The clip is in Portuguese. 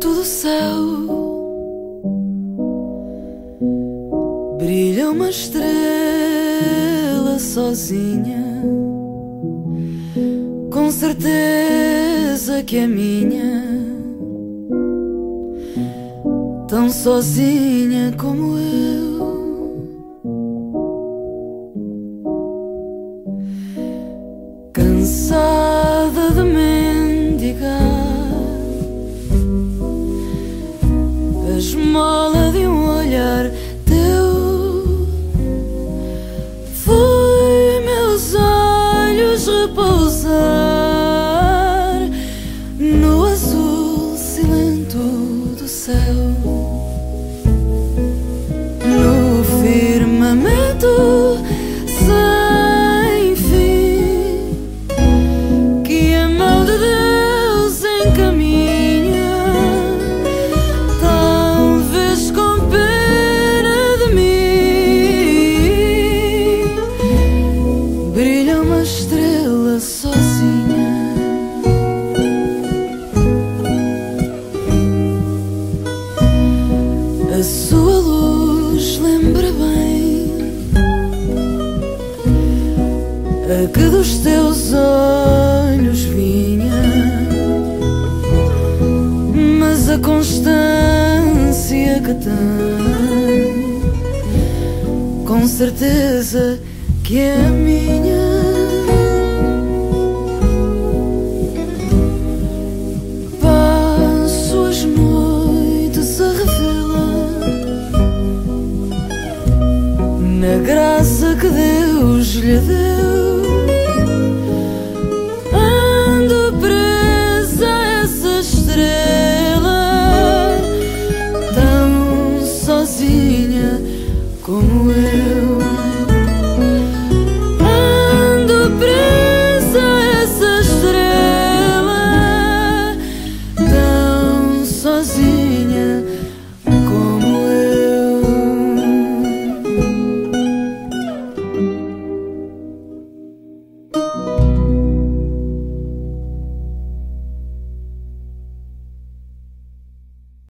do céu brilha uma estrela sozinha, com certeza que é minha, tão sozinha como eu. Cansada de lembra bem a que dos teus olhos vinha, mas a constância que tem, com certeza que é minha. Na graça que Deus lhe deu.